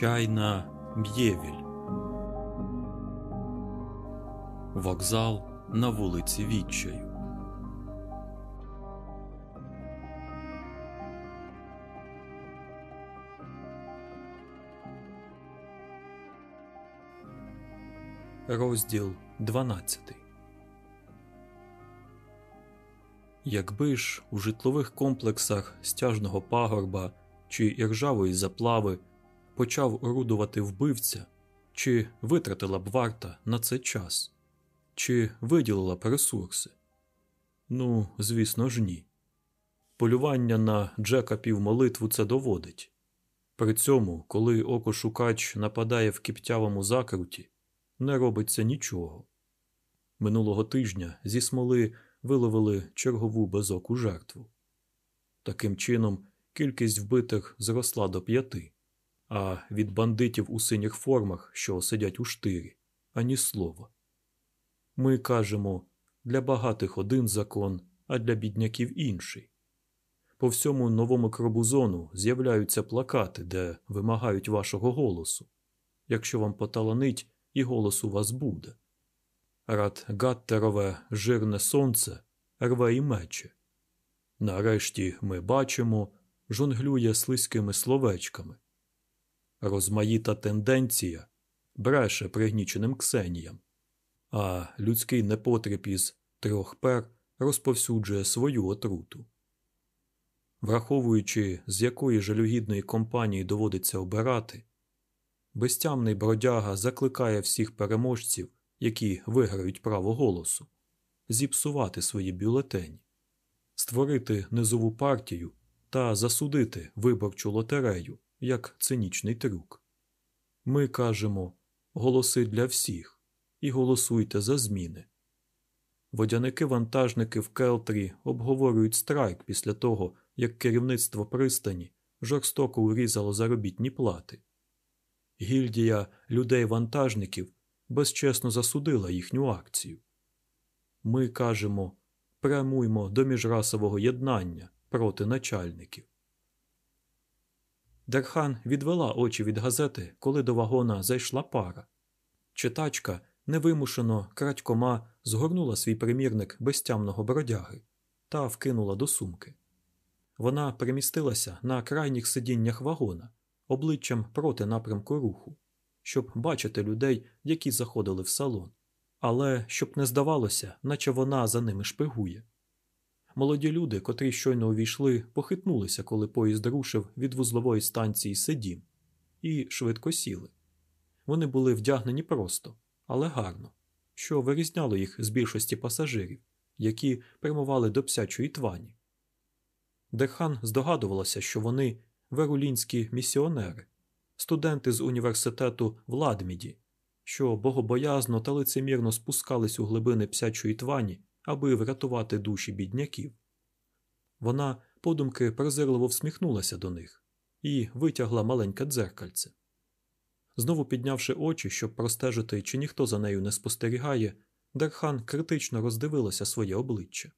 Чайна Б'євіль. Вокзал на вулиці Відчаю. Розділ 12 Якби ж у житлових комплексах стяжного пагорба чи іржавої заплави почав орудувати вбивця, чи витратила б варта на це час, чи виділила б ресурси? Ну, звісно ж, ні. Полювання на Джека півмолитву це доводить. При цьому, коли окошукач нападає в кіптявому закруті, не робиться нічого. Минулого тижня зі смоли виловили чергову безоку жертву. Таким чином, кількість вбитих зросла до п'яти, а від бандитів у синіх формах, що сидять у штирі, ані слова. Ми кажемо для багатих один закон, а для бідняків інший. По всьому новому кробузону з'являються плакати, де вимагають вашого голосу. Якщо вам поталанить, і голос у вас буде. Рад Гаттерове жирне сонце рве і мече. Нарешті ми бачимо, жонглює слизькими словечками. Розмаїта тенденція бреше пригніченим ксеніям, а людський непотріб із трьох пер розповсюджує свою отруту. Враховуючи, з якої жалюгідної компанії доводиться обирати, безтямний бродяга закликає всіх переможців, які виграють право голосу, зіпсувати свої бюлетені, створити низову партію та засудити виборчу лотерею як цинічний трюк. Ми кажемо голоси для всіх і голосуйте за зміни. Водяники-вантажники в Келтрі обговорюють страйк після того, як керівництво пристані жорстоко урізало заробітні плати. Гільдія людей-вантажників безчесно засудила їхню акцію. Ми кажемо прямуймо до міжрасового єднання проти начальників. Дерхан відвела очі від газети, коли до вагона зайшла пара. Читачка невимушено крадькома згорнула свій примірник безтямного бродяги та вкинула до сумки. Вона примістилася на крайніх сидіннях вагона, обличчям проти напрямку руху, щоб бачити людей, які заходили в салон, але щоб не здавалося, наче вона за ними шпигує. Молоді люди, котрі щойно увійшли, похитнулися, коли поїзд рушив від вузлової станції Седім, і швидко сіли. Вони були вдягнені просто, але гарно, що вирізняло їх з більшості пасажирів, які прямували до псячої твані. Дерхан здогадувалася, що вони верулінські місіонери, студенти з університету в Ладміді, що богобоязно та лицемірно спускались у глибини псячої твані, аби врятувати душі бідняків. Вона подумки презирливо всміхнулася до них і витягла маленьке дзеркальце. Знову піднявши очі, щоб простежити, чи ніхто за нею не спостерігає, Дерхан критично роздивилася своє обличчя.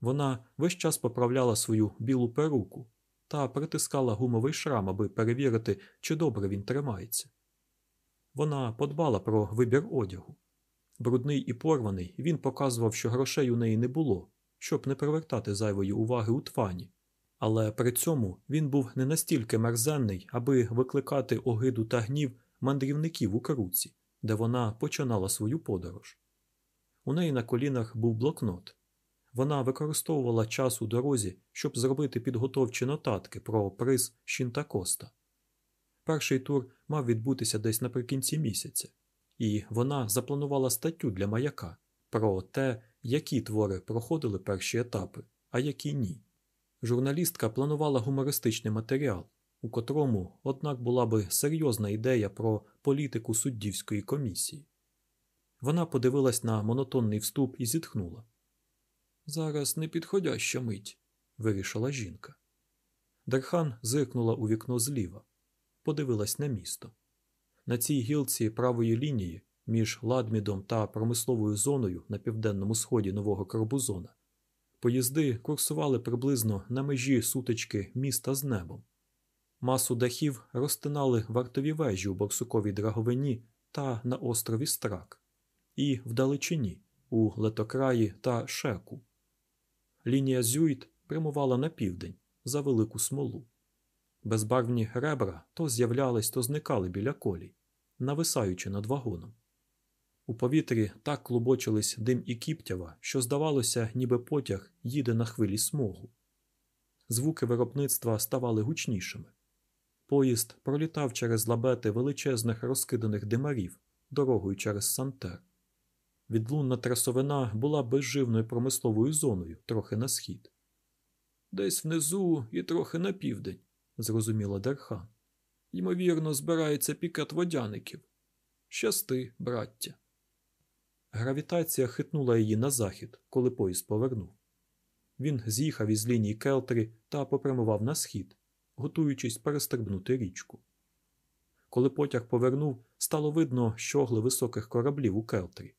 Вона весь час поправляла свою білу перуку та притискала гумовий шрам, аби перевірити, чи добре він тримається. Вона подбала про вибір одягу. Брудний і порваний, він показував, що грошей у неї не було, щоб не привертати зайвої уваги у твані, але при цьому він був не настільки мерзенний, аби викликати огиду та гнів мандрівників у круці, де вона починала свою подорож. У неї на колінах був блокнот. Вона використовувала час у дорозі, щоб зробити підготовчі нотатки про приз Шінтакоста. Перший тур мав відбутися десь наприкінці місяця, і вона запланувала статтю для маяка про те, які твори проходили перші етапи, а які ні. Журналістка планувала гумористичний матеріал, у котрому, однак, була би серйозна ідея про політику суддівської комісії. Вона подивилась на монотонний вступ і зітхнула. Зараз непідходяща мить, вирішила жінка. Дархан зиркнула у вікно зліва, подивилась на місто. На цій гілці правої лінії між ладмідом та промисловою зоною на південному сході нового Карбузона поїзди курсували приблизно на межі сутички міста з небом. Масу дахів розтинали вартові вежі у Борсуковій драговині та на острові Страк, і вдалечині у летокраї та шеку. Лінія Зюйт прямувала на південь за велику смолу. Безбарвні ребра то з'являлись, то зникали біля колій, нависаючи над вагоном. У повітрі так клубочились дим і кіптява, що, здавалося, ніби потяг їде на хвилі смогу. Звуки виробництва ставали гучнішими. Поїзд пролітав через лабети величезних розкиданих димарів дорогою через Сантер. Відлунна трясовина була безживною промисловою зоною трохи на схід. Десь внизу і трохи на південь, зрозуміла Дерхан. Ймовірно, збирається пікет водяників. Щасти, браття. Гравітація хитнула її на захід, коли поїзд повернув. Він з'їхав із лінії Келтері та попрямував на схід, готуючись перестрибнути річку. Коли потяг повернув, стало видно щогли високих кораблів у Келтері.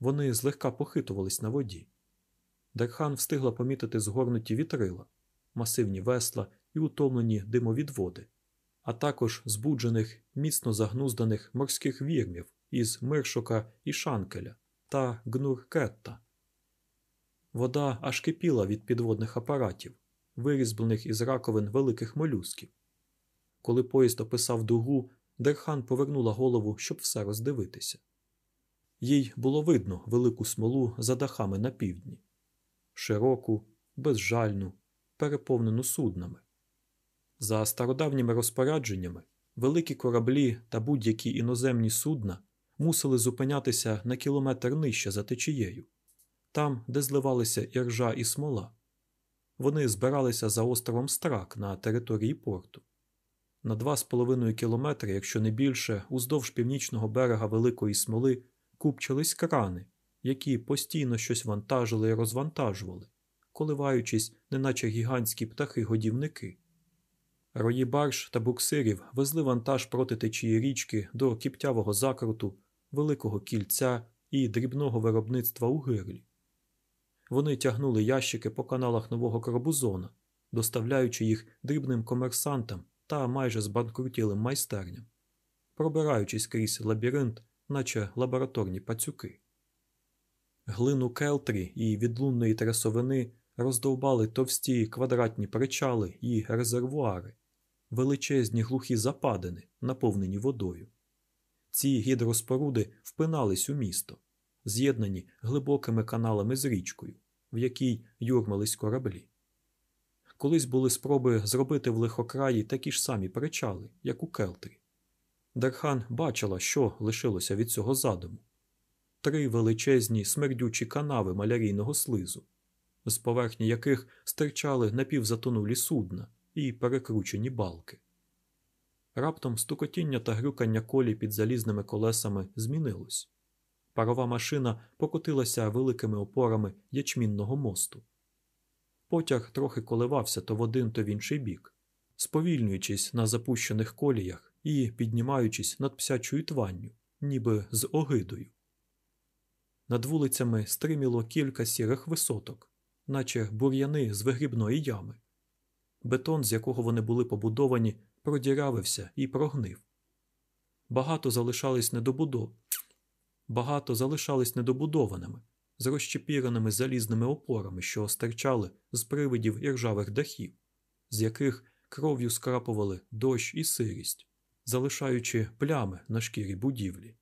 Вони злегка похитувались на воді. Дерхан встигла помітити згорнуті вітрила, масивні весла і утомлені димовідводи, а також збуджених, міцно загнузданих морських вірмів із Миршока і Шанкеля та Гнур-Кетта. Вода аж кипіла від підводних апаратів, вирізблених із раковин великих молюсків. Коли поїзд описав дугу, Дерхан повернула голову, щоб все роздивитися. Їй було видно велику смолу за дахами на півдні, широку, безжальну, переповнену суднами. За стародавніми розпорядженнями, великі кораблі та будь-які іноземні судна мусили зупинятися на кілометр нижче за течією, там, де зливалися іржа і смола. Вони збиралися за островом Страк на території порту. На два з половиною кілометри, якщо не більше, уздовж північного берега Великої Смоли купчились крани, які постійно щось вантажили і розвантажували, коливаючись, неначе гігантські птахи-годівники. Рої барж та буксирів везли вантаж проти течії річки до кіптявого закруту, великого кільця і дрібного виробництва у гирлі. Вони тягнули ящики по каналах нового Корбузона, доставляючи їх дрібним комерсантам та майже збанкрутілим майстерням, пробираючись крізь лабіринт, наче лабораторні пацюки. Глину келтрі і відлунної трясовини роздовбали товсті квадратні причали і резервуари, величезні глухі западини, наповнені водою. Ці гідроспоруди впинались у місто, з'єднані глибокими каналами з річкою, в якій юрмались кораблі. Колись були спроби зробити в лихокраї такі ж самі причали, як у Келтрі. Дерхан бачила, що лишилося від цього задуму три величезні смердючі канави малярійного слизу, з поверхні яких стирчали напівзатонулі судна і перекручені балки. Раптом стукотіння та грюкання колі під залізними колесами змінилось. Парова машина покотилася великими опорами ячмінного мосту. Потяг трохи коливався то в один, то в інший бік, сповільнюючись на запущених коліях і піднімаючись над псячою тванню, ніби з огидою. Над вулицями стриміло кілька сірих висоток, наче бур'яни з вигрібної ями. Бетон, з якого вони були побудовані, продірявився і прогнив. Багато залишались недобудов... Багато залишались недобудованими, з розчепіреними залізними опорами, що стирчали з привидів іржавих дахів, з яких кров'ю скрапували дощ і сирість, залишаючи плями на шкірі будівлі.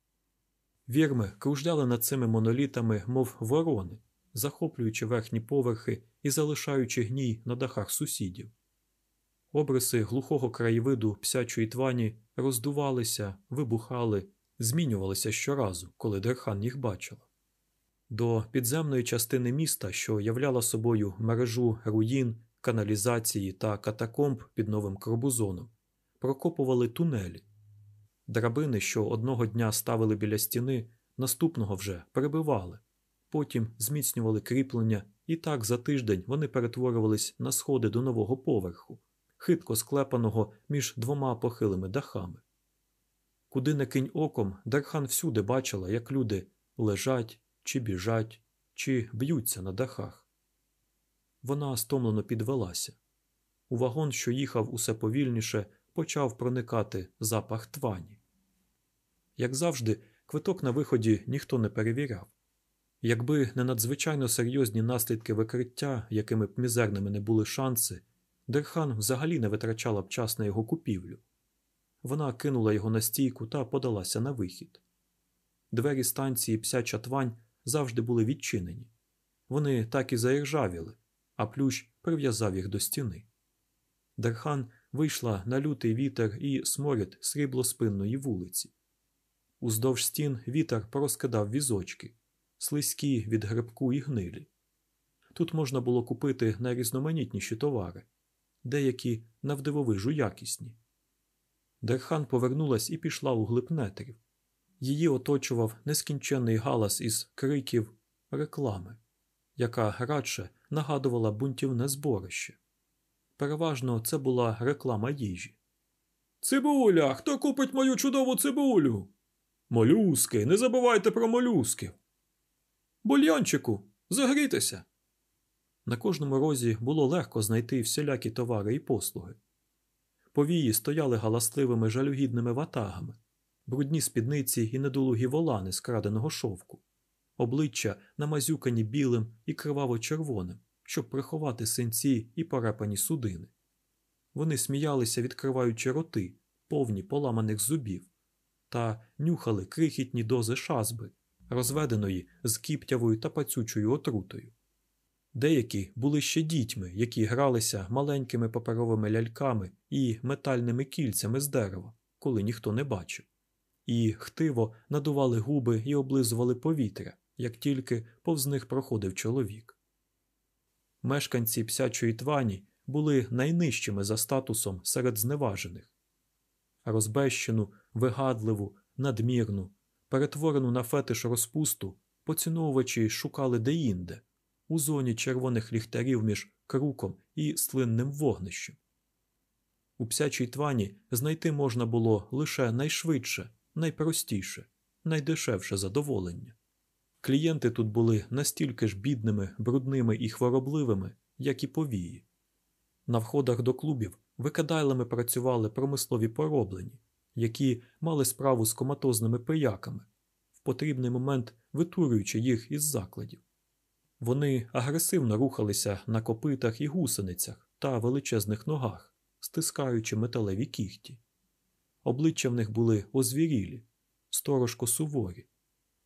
Вірми кружляли над цими монолітами, мов ворони, захоплюючи верхні поверхи і залишаючи гній на дахах сусідів. Обриси глухого краєвиду псячої твані роздувалися, вибухали, змінювалися щоразу, коли Дерхан їх бачила. До підземної частини міста, що являла собою мережу руїн, каналізації та катакомб під Новим Кробузоном, прокопували тунелі. Драбини, що одного дня ставили біля стіни, наступного вже перебивали, потім зміцнювали кріплення, і так за тиждень вони перетворювались на сходи до нового поверху, хитко склепаного між двома похилими дахами. Куди не кинь оком, Дархан всюди бачила, як люди лежать чи біжать, чи б'ються на дахах. Вона стомлено підвелася. У вагон, що їхав усе повільніше, почав проникати запах твані. Як завжди, квиток на виході ніхто не перевіряв. Якби не надзвичайно серйозні наслідки викриття, якими б мізерними не були шанси, Дерхан взагалі не витрачала б час на його купівлю. Вона кинула його на стійку та подалася на вихід. Двері станції Псяча Твань завжди були відчинені. Вони так і заіржавіли, а плющ прив'язав їх до стіни. Дерхан вийшла на лютий вітер і сморід Сріблоспинної вулиці. Уздовж стін вітер порозкидав візочки, слизькі від грибку і гнилі. Тут можна було купити найрізноманітніші товари, деякі навдивовижу якісні. Дерхан повернулась і пішла у глиб нетрів. Її оточував нескінченний галас із криків реклами, яка радше нагадувала бунтівне зборище. Переважно це була реклама їжі. Цибуля! Хто купить мою чудову цибулю? Молюски, не забувайте про молюсків. Бульйончику, загрітися. На кожному розі було легко знайти всілякі товари і послуги. Повії стояли галасливими жалюгідними ватагами, брудні спідниці і недолугі волани з краденого шовку, обличчя намазюкані білим і криваво-червоним, щоб приховати синці і порепані судини. Вони сміялися, відкриваючи роти, повні поламаних зубів, та нюхали крихітні дози шазби, розведеної з кіптявою та пацючою отрутою. Деякі були ще дітьми, які гралися маленькими паперовими ляльками і метальними кільцями з дерева, коли ніхто не бачив, і хтиво надували губи і облизували повітря, як тільки повз них проходив чоловік. Мешканці псячої твані були найнижчими за статусом серед зневажених. Розбещену, вигадливу, надмірну, перетворену на фетиш розпусту, поціновувачі шукали деінде у зоні червоних ліхтарів між круком і слинним вогнищем. У псячій твані знайти можна було лише найшвидше, найпростіше, найдешевше задоволення. Клієнти тут були настільки ж бідними, брудними і хворобливими, як і повії. На входах до клубів викидайлами працювали промислові пороблені, які мали справу з коматозними пияками, в потрібний момент витурюючи їх із закладів. Вони агресивно рухалися на копитах і гусеницях та величезних ногах, стискаючи металеві кіхті. Обличчя в них були озвірілі, сторожко суворі.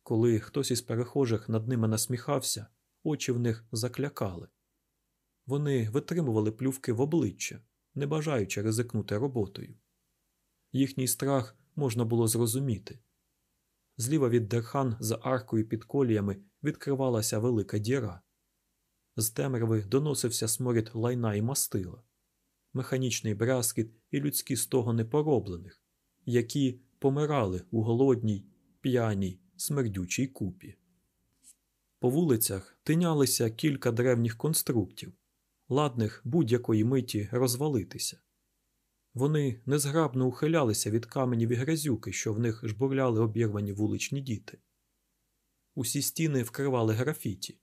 Коли хтось із перехожих над ними насміхався, очі в них заклякали. Вони витримували плювки в обличчя, не бажаючи ризикнути роботою. Їхній страх можна було зрозуміти. Зліва від дерхан за аркою під коліями відкривалася велика діра. З темряви доносився сморід лайна і мастила, механічний брязкіт і людські стогони пороблених, які помирали у голодній, п'яній, смердючій купі. По вулицях тинялися кілька древніх конструктів, ладних будь-якої миті розвалитися. Вони незграбно ухилялися від каменів і грязюки, що в них жбурляли обірвані вуличні діти. Усі стіни вкривали графіті.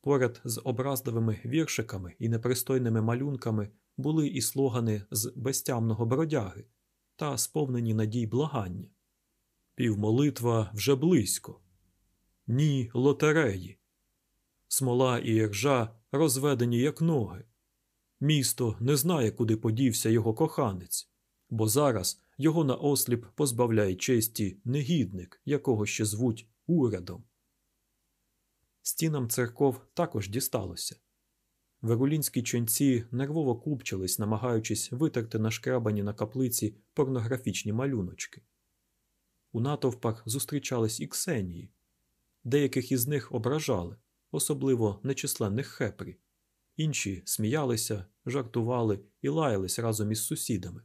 Поряд з образливими віршиками і непристойними малюнками були і слогани з безтямного бродяги та сповнені надій благання. Півмолитва вже близько. Ні лотереї. Смола і іржа розведені, як ноги. Місто не знає, куди подівся його коханець, бо зараз його наосліп позбавляє честі негідник, якого ще звуть урядом. Стінам церков також дісталося. Верулінські ченці нервово купчились, намагаючись витерти нашкрабані на каплиці порнографічні малюночки. У натовпах зустрічались і ксенії, деяких із них ображали, особливо нечисленних хепрі, інші сміялися, жартували і лаялись разом із сусідами.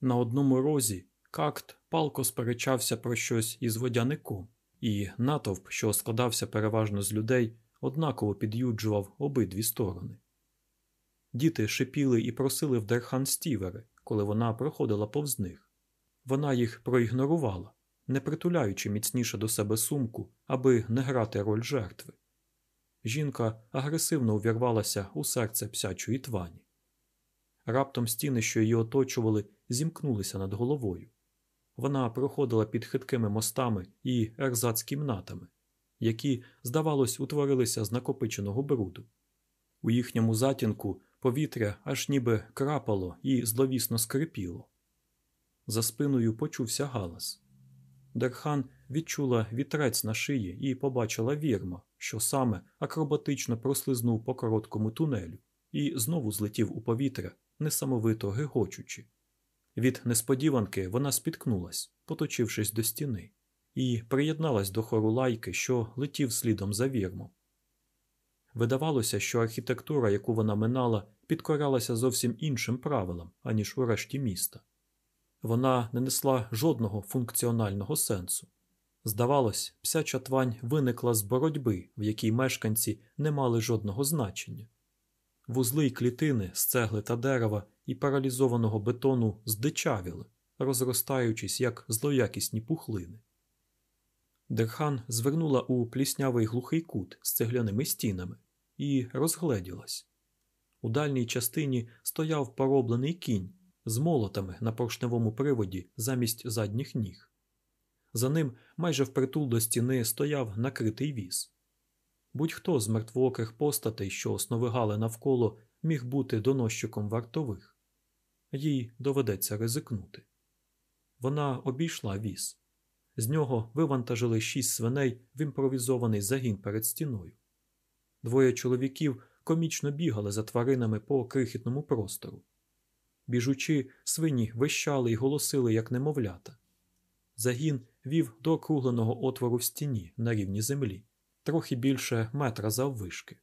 На одному розі какт палко сперечався про щось із водяником і натовп, що складався переважно з людей, однаково під'юджував обидві сторони. Діти шипіли і просили в Дерхан стівери, коли вона проходила повз них. Вона їх проігнорувала, не притуляючи міцніше до себе сумку, аби не грати роль жертви. Жінка агресивно увірвалася у серце Псячої Твані. Раптом стіни, що її оточували, зімкнулися над головою. Вона проходила під хиткими мостами і ерзац-кімнатами, які, здавалось, утворилися з накопиченого бруду. У їхньому затінку повітря аж ніби крапало і зловісно скрипіло. За спиною почувся галас. Дерхан відчула вітрець на шиї і побачила вірма, що саме акробатично прослизнув по короткому тунелю і знову злетів у повітря, несамовито гигочучи. Від несподіванки вона спіткнулась, поточившись до стіни, і приєдналась до хору лайки, що летів слідом за вірмом. Видавалося, що архітектура, яку вона минала, підкорялася зовсім іншим правилам, аніж у решті міста. Вона не несла жодного функціонального сенсу. Здавалось, псяча твань виникла з боротьби, в якій мешканці не мали жодного значення. Вузли й клітини з цегли та дерева і паралізованого бетону здичавіли, розростаючись як злоякісні пухлини. Дерхан звернула у пліснявий глухий кут з цегляними стінами і розгледілась. У дальній частині стояв пороблений кінь з молотами на поршневому приводі замість задніх ніг. За ним майже впритул до стіни стояв накритий віз. Будь-хто з мертвооких постатей, що сновигали навколо, міг бути доносчиком вартових. Їй доведеться ризикнути. Вона обійшла віз. З нього вивантажили шість свиней в імпровізований загін перед стіною. Двоє чоловіків комічно бігали за тваринами по крихітному простору. Біжучи, свині вищали й голосили, як немовлята. Загін вів до округленого отвору в стіні на рівні землі, трохи більше метра заввишки.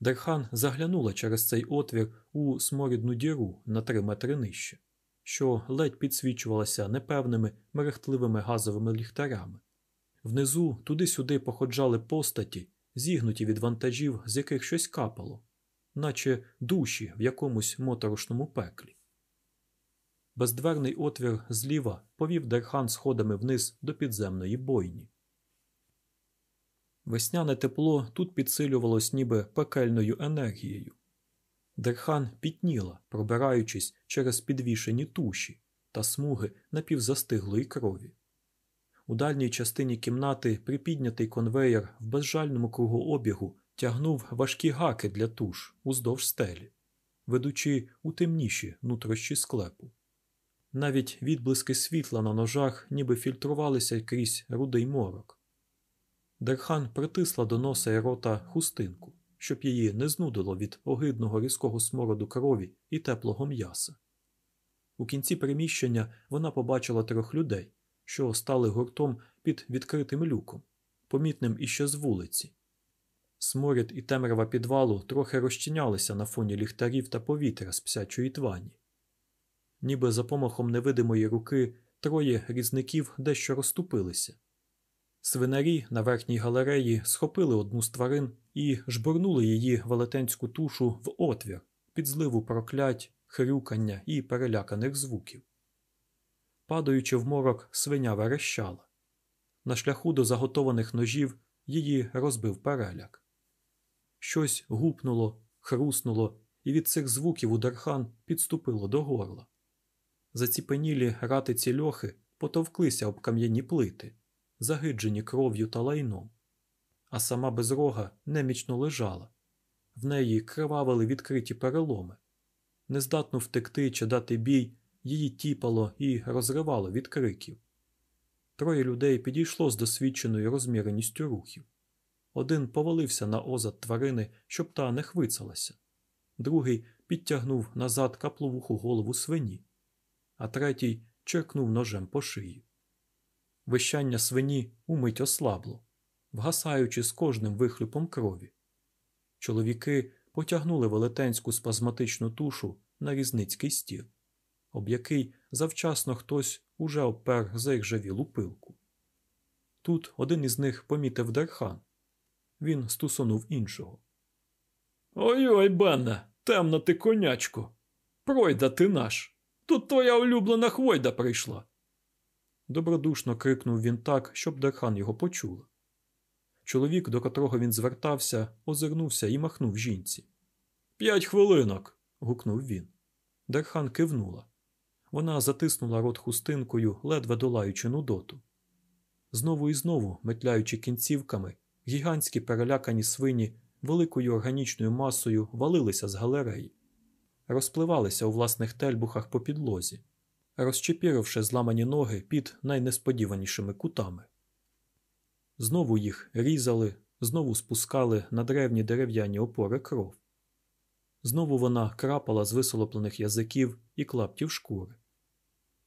Дерхан заглянула через цей отвір у сморідну діру на три метри нижче, що ледь підсвічувалася непевними мерехтливими газовими ліхтарями. Внизу туди-сюди походжали постаті, зігнуті від вантажів, з яких щось капало, наче душі в якомусь моторошному пеклі. Бездверний отвір зліва повів Дерхан сходами вниз до підземної бойні. Весняне тепло тут підсилювалось ніби пекельною енергією. Дерхан пітніла, пробираючись через підвішені туші та смуги напівзастиглої крові. У дальній частині кімнати припіднятий конвеєр в безжальному кругообігу тягнув важкі гаки для туш уздовж стелі, ведучи у темніші нутрощі склепу. Навіть відблиски світла на ножах ніби фільтрувалися крізь рудий морок. Дерхан притисла до носа і рота хустинку, щоб її не знудило від огидного різкого смороду крові і теплого м'яса. У кінці приміщення вона побачила трьох людей, що стали гуртом під відкритим люком, помітним іще з вулиці. Сморід і темрява підвалу трохи розчинялися на фоні ліхтарів та повітря з псячої твані. Ніби за помахом невидимої руки троє різників дещо розступилися. Свинарі на верхній галереї схопили одну з тварин і жбурнули її велетенську тушу в отвір під зливу проклять, хрюкання і переляканих звуків. Падаючи в морок, свиня верещала. На шляху до заготованих ножів її розбив переляк. Щось гупнуло, хруснуло, і від цих звуків у Дархан підступило до горла. Заціпенілі ратиці льохи потовклися об кам'яні плити, загиджені кров'ю та лайном, а сама безрога немічно лежала. В неї кривавили відкриті переломи. Нездатно втекти чи дати бій, її тіпало і розривало від криків. Троє людей підійшло з досвідченою розміреністю рухів. Один повалився на озад тварини, щоб та не хвицалася, другий підтягнув назад капловуху голову свині, а третій черкнув ножем по шиї. Вищання свині умить ослабло, вгасаючи з кожним вихлюпом крові. Чоловіки потягнули велетенську спазматичну тушу на різницький стіл, об який завчасно хтось уже обпер заіржавілу пилку. Тут один із них помітив Дерхан. Він стусонув іншого. Ой ой, Бене, темна ти конячко. Пройда ти наш. Тут твоя улюблена хвойда прийшла. Добродушно крикнув він так, щоб Дерхан його почула. Чоловік, до котрого він звертався, озирнувся і махнув жінці. П'ять хвилинок. гукнув він. Дерхан кивнула. Вона затиснула рот хустинкою, ледве долаючи нудоту. Знову і знову, метляючи кінцівками, гігантські перелякані свині великою органічною масою валилися з галереї, розпливалися у власних тельбухах по підлозі, розчепіривши зламані ноги під найнесподіванішими кутами. Знову їх різали, знову спускали на древні дерев'яні опори кров. Знову вона крапала з висолоплених язиків і клаптів шкури.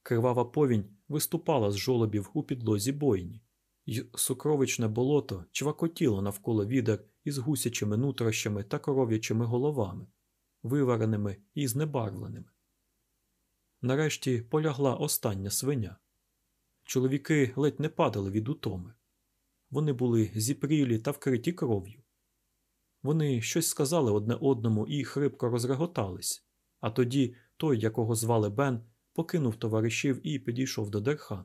Кривава повінь виступала з жолобів у підлозі бойні, й сукровичне болото чвакотіло навколо відер із гусячими нутрощами та коров'ячими головами, вивареними і знебарвленими. Нарешті полягла остання свиня. Чоловіки ледь не падали від утоми. Вони були зіпрілі та вкриті кров'ю. Вони щось сказали одне одному і хрипко розреготались, а тоді той, якого звали Бен, покинув товаришів і підійшов до Дерхан.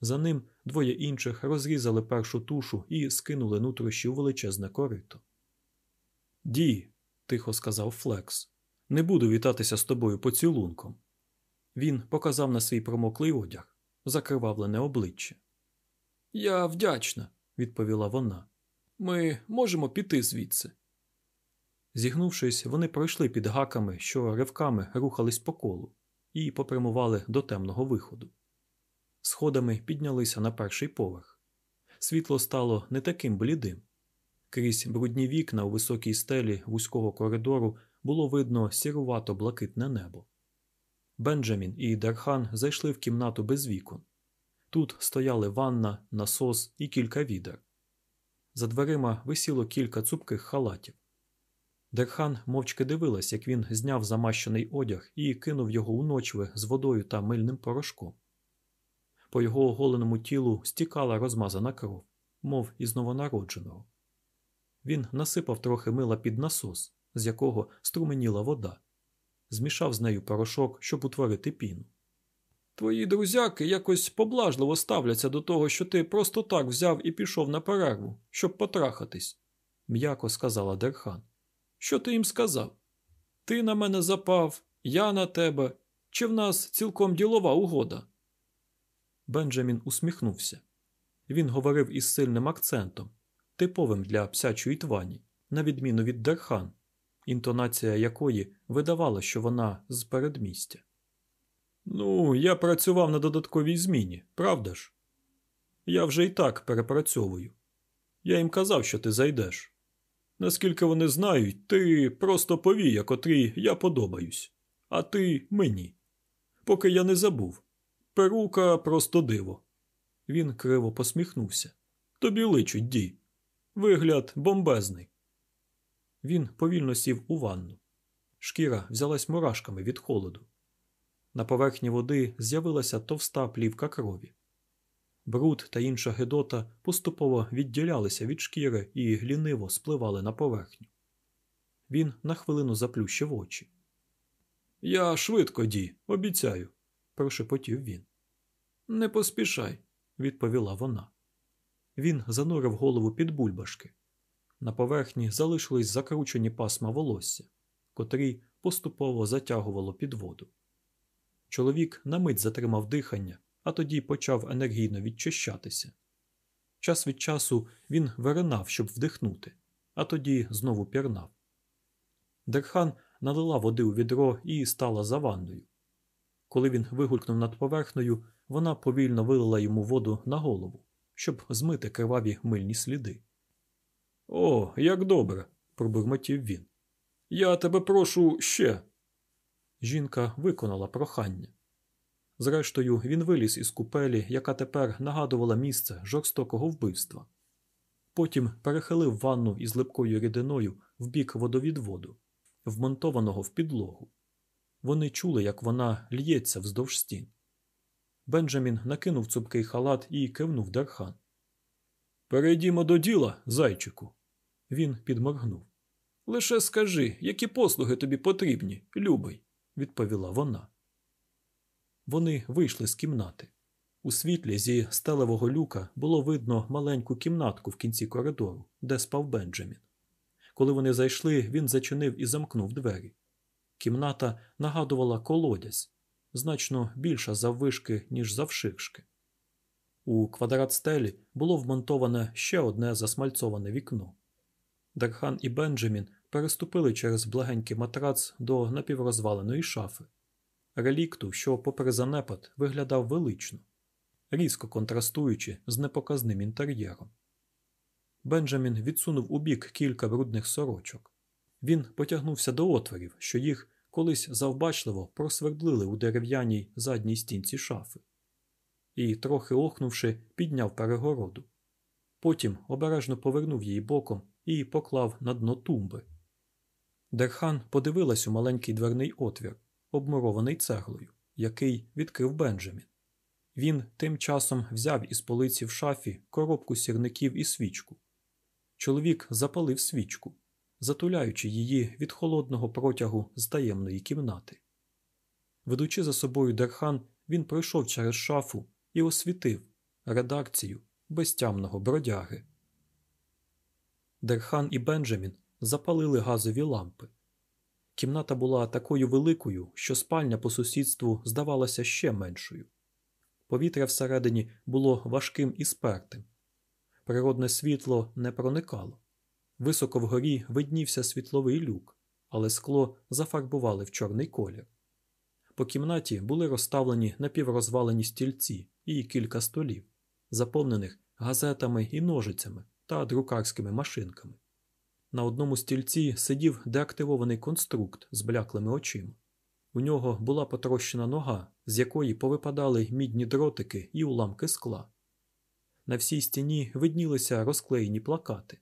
За ним двоє інших розрізали першу тушу і скинули нутрощі у величезне корито. Ді, тихо сказав Флекс, не буду вітатися з тобою поцілунком. Він показав на свій промоклий одяг, закривавлене обличчя. Я вдячна, відповіла вона. Ми можемо піти звідси. Зігнувшись, вони пройшли під гаками, що ривками рухались по колу, і попрямували до темного виходу. Сходами піднялися на перший поверх. Світло стало не таким блідим. Крізь брудні вікна у високій стелі вузького коридору було видно сірувато блакитне небо. Бенджамін і Дерхан зайшли в кімнату без вікон. Тут стояли ванна, насос і кілька відер. За дверима висіло кілька цупких халатів. Дерхан мовчки дивилась, як він зняв замащений одяг і кинув його у ночви з водою та мильним порошком. По його оголеному тілу стікала розмазана кров, мов із новонародженого. Він насипав трохи мила під насос, з якого струменіла вода, змішав з нею порошок, щоб утворити піну. Твої друзяки якось поблажливо ставляться до того, що ти просто так взяв і пішов на перерву, щоб потрахатись, м'яко сказала Дерхан. Що ти їм сказав? Ти на мене запав, я на тебе, чи в нас цілком ділова угода? Бенджамін усміхнувся. Він говорив із сильним акцентом, типовим для псячої твані, на відміну від Дерхан, інтонація якої видавала, що вона з передмістя. Ну, я працював на додатковій зміні, правда ж? Я вже і так перепрацьовую. Я їм казав, що ти зайдеш. Наскільки вони знають, ти просто повія, котрій я подобаюсь, а ти мені. Поки я не забув. Перука просто диво. Він криво посміхнувся. Тобі личить, Ді. Вигляд бомбезний. Він повільно сів у ванну. Шкіра взялась мурашками від холоду. На поверхні води з'явилася товста плівка крові. Бруд та інша гидота поступово відділялися від шкіри і гліниво спливали на поверхню. Він на хвилину заплющив очі. Я швидко, Ді, обіцяю, прошепотів він. Не поспішай, відповіла вона. Він занурив голову під бульбашки. На поверхні залишились закручені пасма волосся, котрі поступово затягувало під воду. Чоловік на мить затримав дихання, а тоді почав енергійно відчищатися. Час від часу він виринав, щоб вдихнути, а тоді знову пірнав. Дерхан налила води у відро і стала за ванною. Коли він вигулькнув над поверхнею, вона повільно вилила йому воду на голову, щоб змити криваві мильні сліди. О, як добре, пробурмотів він. Я тебе прошу ще. Жінка виконала прохання. Зрештою, він виліз із купелі, яка тепер нагадувала місце жорстокого вбивства. Потім перехилив ванну із липкою рідиною в бік водовідводу, вмонтованого в підлогу. Вони чули, як вона ллється вздовж стін. Бенджамін накинув цупкий халат і кивнув Дерхан. Перейдімо до діла, зайчику. Він підморгнув. Лише скажи, які послуги тобі потрібні, любий, відповіла вона. Вони вийшли з кімнати. У світлі зі стелевого люка було видно маленьку кімнатку в кінці коридору, де спав Бенджамін. Коли вони зайшли, він зачинив і замкнув двері. Кімната нагадувала колодязь, значно більша заввишки, ніж завширшки. У квадрат стелі було вмонтоване ще одне засмальцоване вікно. Дерхан і Бенджамін переступили через благенький матрац до напіврозваленої шафи, релікту, що, попри занепад, виглядав велично, різко контрастуючи з непоказним інтер'єром. Бенджамін відсунув у бік кілька брудних сорочок. Він потягнувся до отворів, що їх колись завбачливо просвердлили у дерев'яній задній стінці шафи, і, трохи охнувши, підняв перегороду. Потім обережно повернув її боком і поклав на дно тумби. Дерхан подивилась у маленький дверний отвір, обмурований цеглою, який відкрив Бенджамін. Він тим часом взяв із полиці в шафі коробку сірників і свічку. Чоловік запалив свічку, затуляючи її від холодного протягу з таємної кімнати. Ведучи за собою Дерхан, він пройшов через шафу і освітив редакцію безтямного бродяги. Дерхан і Бенджамін запалили газові лампи. Кімната була такою великою, що спальня по сусідству здавалася ще меншою. Повітря всередині було важким і спертим. Природне світло не проникало. Високо вгорі виднівся світловий люк, але скло зафарбували в чорний колір. По кімнаті були розставлені напіврозвалені стільці і кілька столів, заповнених газетами і ножицями та друкарськими машинками. На одному стільці сидів деактивований конструкт з бляклими очима. У нього була потрощена нога, з якої повипадали мідні дротики і уламки скла. На всій стіні виднілися розклеєні плакати.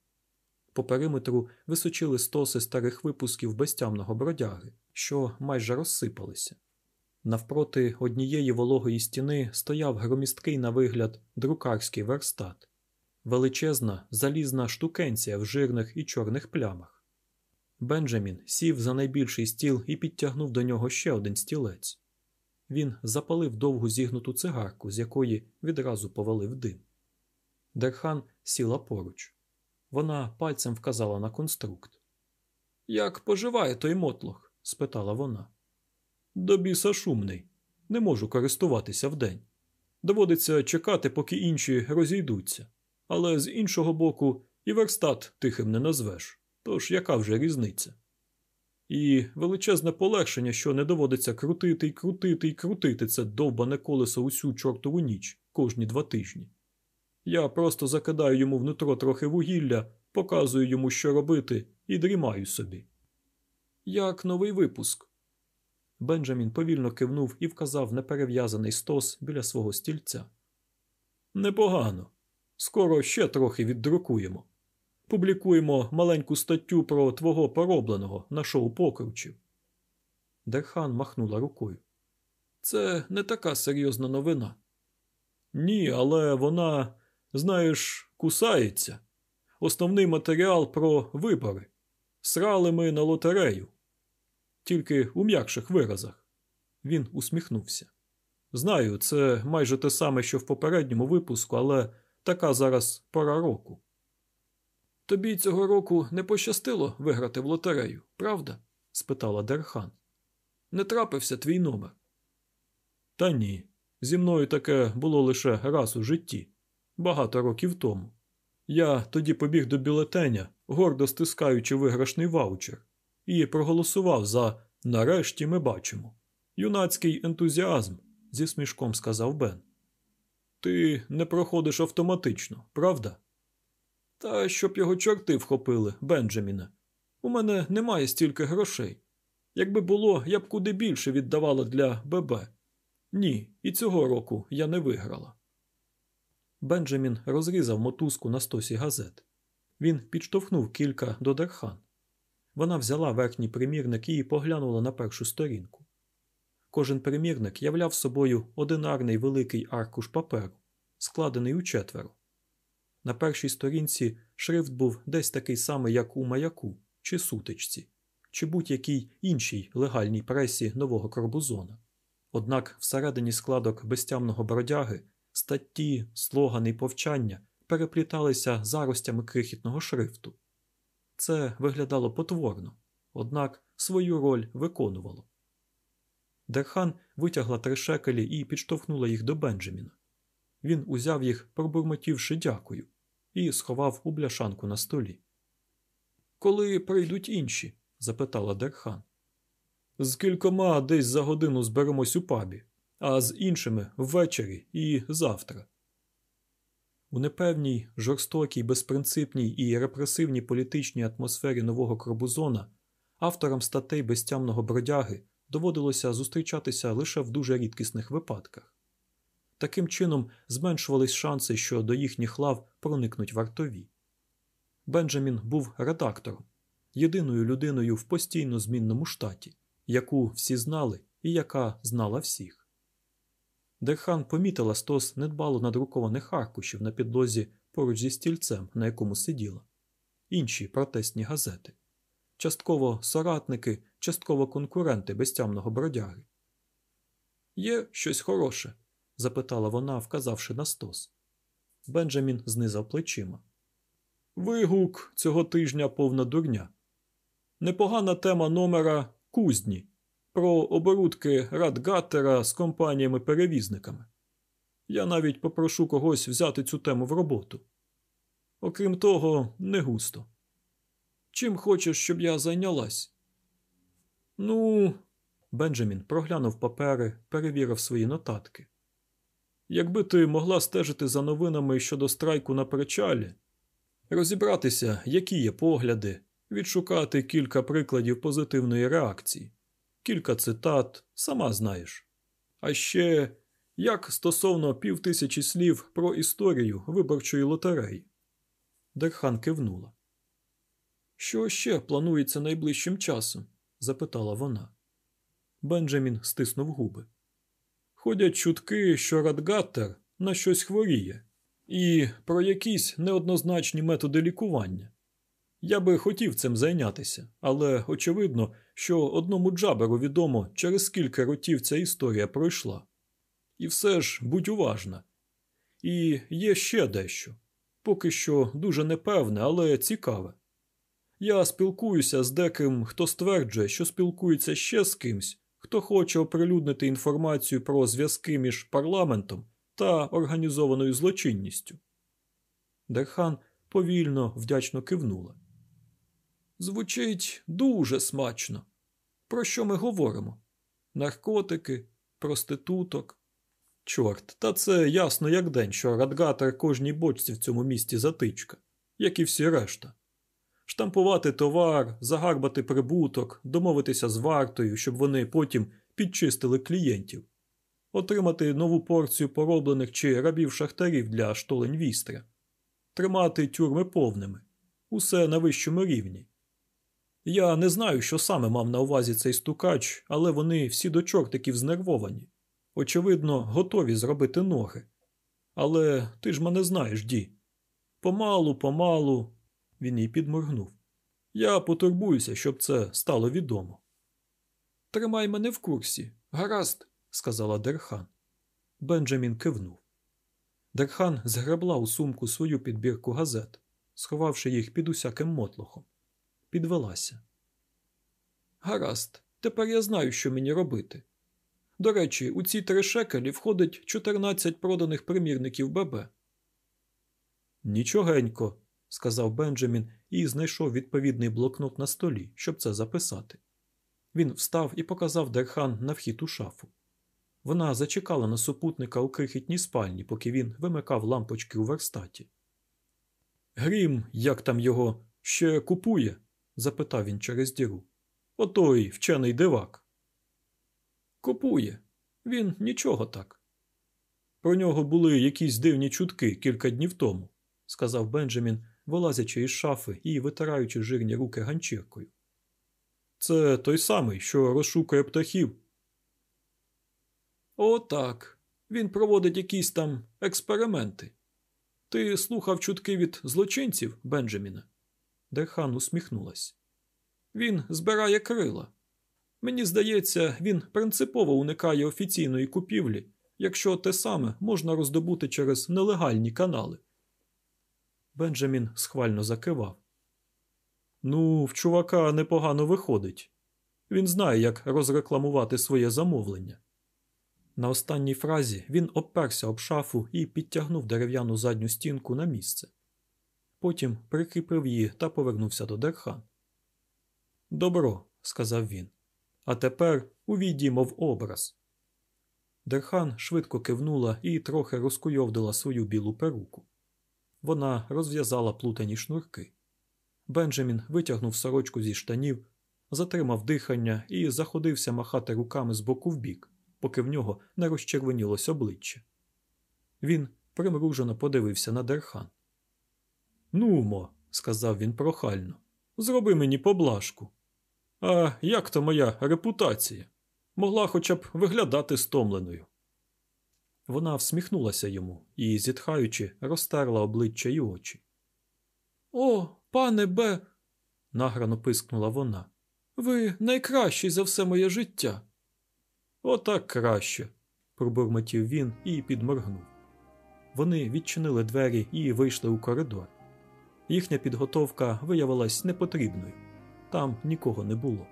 По периметру височили стоси старих випусків безтямного бродяги, що майже розсипалися. Навпроти однієї вологої стіни стояв громісткий на вигляд друкарський верстат, величезна залізна штукенція в жирних і чорних плямах. Бенджамін сів за найбільший стіл і підтягнув до нього ще один стілець. Він запалив довгу зігнуту цигарку, з якої відразу повалив дим. Дерхан сіла поруч. Вона пальцем вказала на конструкт. Як поживає той мотлох? спитала вона. До біса шумний. Не можу користуватися вдень. Доводиться чекати, поки інші розійдуться. Але з іншого боку, і верстат тихим не назвеш. Тож яка вже різниця? І величезне полегшення, що не доводиться крутити й крутити й крутити це довбане колесо усю чортову ніч кожні два тижні. Я просто закидаю йому внутро трохи вугілля, показую йому, що робити, і дрімаю собі. Як новий випуск. Бенджамін повільно кивнув і вказав неперев'язаний стос біля свого стільця. Непогано. Скоро ще трохи віддрукуємо. Публікуємо маленьку статтю про твого поробленого на шоу покручів. Дерхан махнула рукою. Це не така серйозна новина. Ні, але вона, знаєш, кусається. Основний матеріал про вибори. Срали ми на лотерею. Тільки у м'якших виразах. Він усміхнувся. Знаю, це майже те саме, що в попередньому випуску, але така зараз пора року. Тобі цього року не пощастило виграти в лотерею, правда? спитала Дерхан. Не трапився твій номер. Та ні. Зі мною таке було лише раз у житті, багато років тому. Я тоді побіг до бюлетеня, гордо стискаючи виграшний ваучер, і проголосував за нарешті ми бачимо. Юнацький ентузіазм, зі смішком сказав Бен. Ти не проходиш автоматично, правда? Та щоб його чорти вхопили, Бенджаміне. У мене немає стільки грошей. Якби було, я б куди більше віддавала для ББ. Ні, і цього року я не виграла. Бенджамін розрізав мотузку на стосі газет. Він підштовхнув кілька до Дерхан. Вона взяла верхній примірник і поглянула на першу сторінку. Кожен примірник являв собою одинарний великий аркуш паперу, складений у четверо. На першій сторінці шрифт був десь такий самий, як у маяку чи сутичці, чи будь-якій іншій легальній пресі нового Корбузона. Однак всередині складок безтямного бродяги статті, слогани й повчання перепліталися заростями крихітного шрифту. Це виглядало потворно, однак свою роль виконувало. Дерхан витягла три шекелі і підштовхнула їх до Бенджаміна. Він узяв їх, пробурмотівши дякую, і сховав у бляшанку на столі. Коли прийдуть інші? запитала Дерхан. З кількома десь за годину зберемось у пабі, а з іншими ввечері і завтра. У непевній, жорстокій, безпринципній і репресивній політичній атмосфері нового Корбузона авторам статей безтямного бродяги доводилося зустрічатися лише в дуже рідкісних випадках. Таким чином зменшувались шанси, що до їхніх лав проникнуть вартові. Бенджамін був редактором, єдиною людиною в постійно змінному штаті, яку всі знали і яка знала всіх. Дерхан помітила стос недбало надрукованих аркушів на підлозі поруч зі стільцем, на якому сиділа, інші протестні газети, частково соратники, частково конкуренти безтямного бродяги. Є щось хороше? запитала вона, вказавши на стос. Бенджамін знизав плечима. Вигук цього тижня повна дурня. Непогана тема номера кузні про оборудки Радгаттера з компаніями-перевізниками. Я навіть попрошу когось взяти цю тему в роботу. Окрім того, не густо. Чим хочеш, щоб я зайнялась? Ну, Бенджамін проглянув папери, перевірив свої нотатки. Якби ти могла стежити за новинами щодо страйку на причалі, розібратися, які є погляди, відшукати кілька прикладів позитивної реакції, кілька цитат, сама знаєш. А ще як стосовно півтисячі слів про історію виборчої лотереї. Дерхан кивнула. Що ще планується найближчим часом? запитала вона. Бенджамін стиснув губи. Ходять чутки, що Радгаттер на щось хворіє, і про якісь неоднозначні методи лікування. Я би хотів цим зайнятися, але очевидно, що одному Джабберу відомо, через скільки років ця історія пройшла. І все ж будь уважна. І є ще дещо поки що дуже непевне, але цікаве. Я спілкуюся з деким, хто стверджує, що спілкується ще з кимсь, хто хоче оприлюднити інформацію про зв'язки між парламентом та організованою злочинністю. Дерхан повільно, вдячно кивнула. Звучить дуже смачно. Про що ми говоримо? Наркотики, проституток. Чорт, та це ясно як день, що радгатор кожній бочці в цьому місті затичка, як і всі решта. Штампувати товар, загарбати прибуток, домовитися з вартою, щоб вони потім підчистили клієнтів, отримати нову порцію пороблених чи рабів шахтарів для штолень вістря, тримати тюрми повними, усе на вищому рівні. Я не знаю, що саме мав на увазі цей стукач, але вони всі до чортиків знервовані. Очевидно, готові зробити ноги. Але ти ж мене знаєш, Ді. Помалу, помалу, він їй підморгнув. Я потурбуюся, щоб це стало відомо. Тримай мене в курсі, гаразд, сказала Дерхан. Бенджамін кивнув. Дерхан згребла у сумку свою підбірку газет, сховавши їх під усяким мотлохом. Підвелася. Гаразд, тепер я знаю, що мені робити. До речі, у ці три шекелі входить 14 проданих примірників ББ. Нічогенько, сказав Бенджамін і знайшов відповідний блокнот на столі, щоб це записати. Він встав і показав Дерхан на вхід у шафу. Вона зачекала на супутника у крихітній спальні, поки він вимикав лампочки у верстаті. Грім, як там його, ще купує? Запитав він через діру. Отой вчений дивак. Купує. Він нічого так. Про нього були якісь дивні чутки кілька днів тому, сказав Бенджамін, вилазячи із шафи і витираючи жирні руки ганчіркою. Це той самий, що розшукує птахів. О, так. Він проводить якісь там експерименти. Ти слухав чутки від злочинців, Бенджаміне? Дерхан усміхнулась. Він збирає крила. Мені здається, він принципово уникає офіційної купівлі, якщо те саме можна роздобути через нелегальні канали. Бенджамін схвально закивав. Ну, в чувака непогано виходить. Він знає, як розрекламувати своє замовлення. На останній фразі він обперся об шафу і підтягнув дерев'яну задню стінку на місце. Потім прикріпив її та повернувся до Дерхан. Добро, сказав він. А тепер увійдімо в образ. Дерхан швидко кивнула і трохи розкуйовдила свою білу перуку. Вона розв'язала плутані шнурки. Бенджамін витягнув сорочку зі штанів, затримав дихання і заходився махати руками з боку в бік, поки в нього не розчервонілось обличчя. Він примружено подивився на Дерхан. Нумо, сказав він прохально, зроби мені поблажку. А як то моя репутація? Могла хоча б виглядати стомленою. Вона всміхнулася йому і, зітхаючи, розтерла обличчя й очі. О, пане Б. награно пискнула вона. Ви найкращий за все моє життя. Отак краще, пробурмотів він і підморгнув. Вони відчинили двері і вийшли у коридор. Їхня підготовка виявилась непотрібною. Там нікого не було.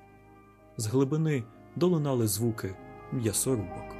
З глибини долинали звуки м'ясорубок.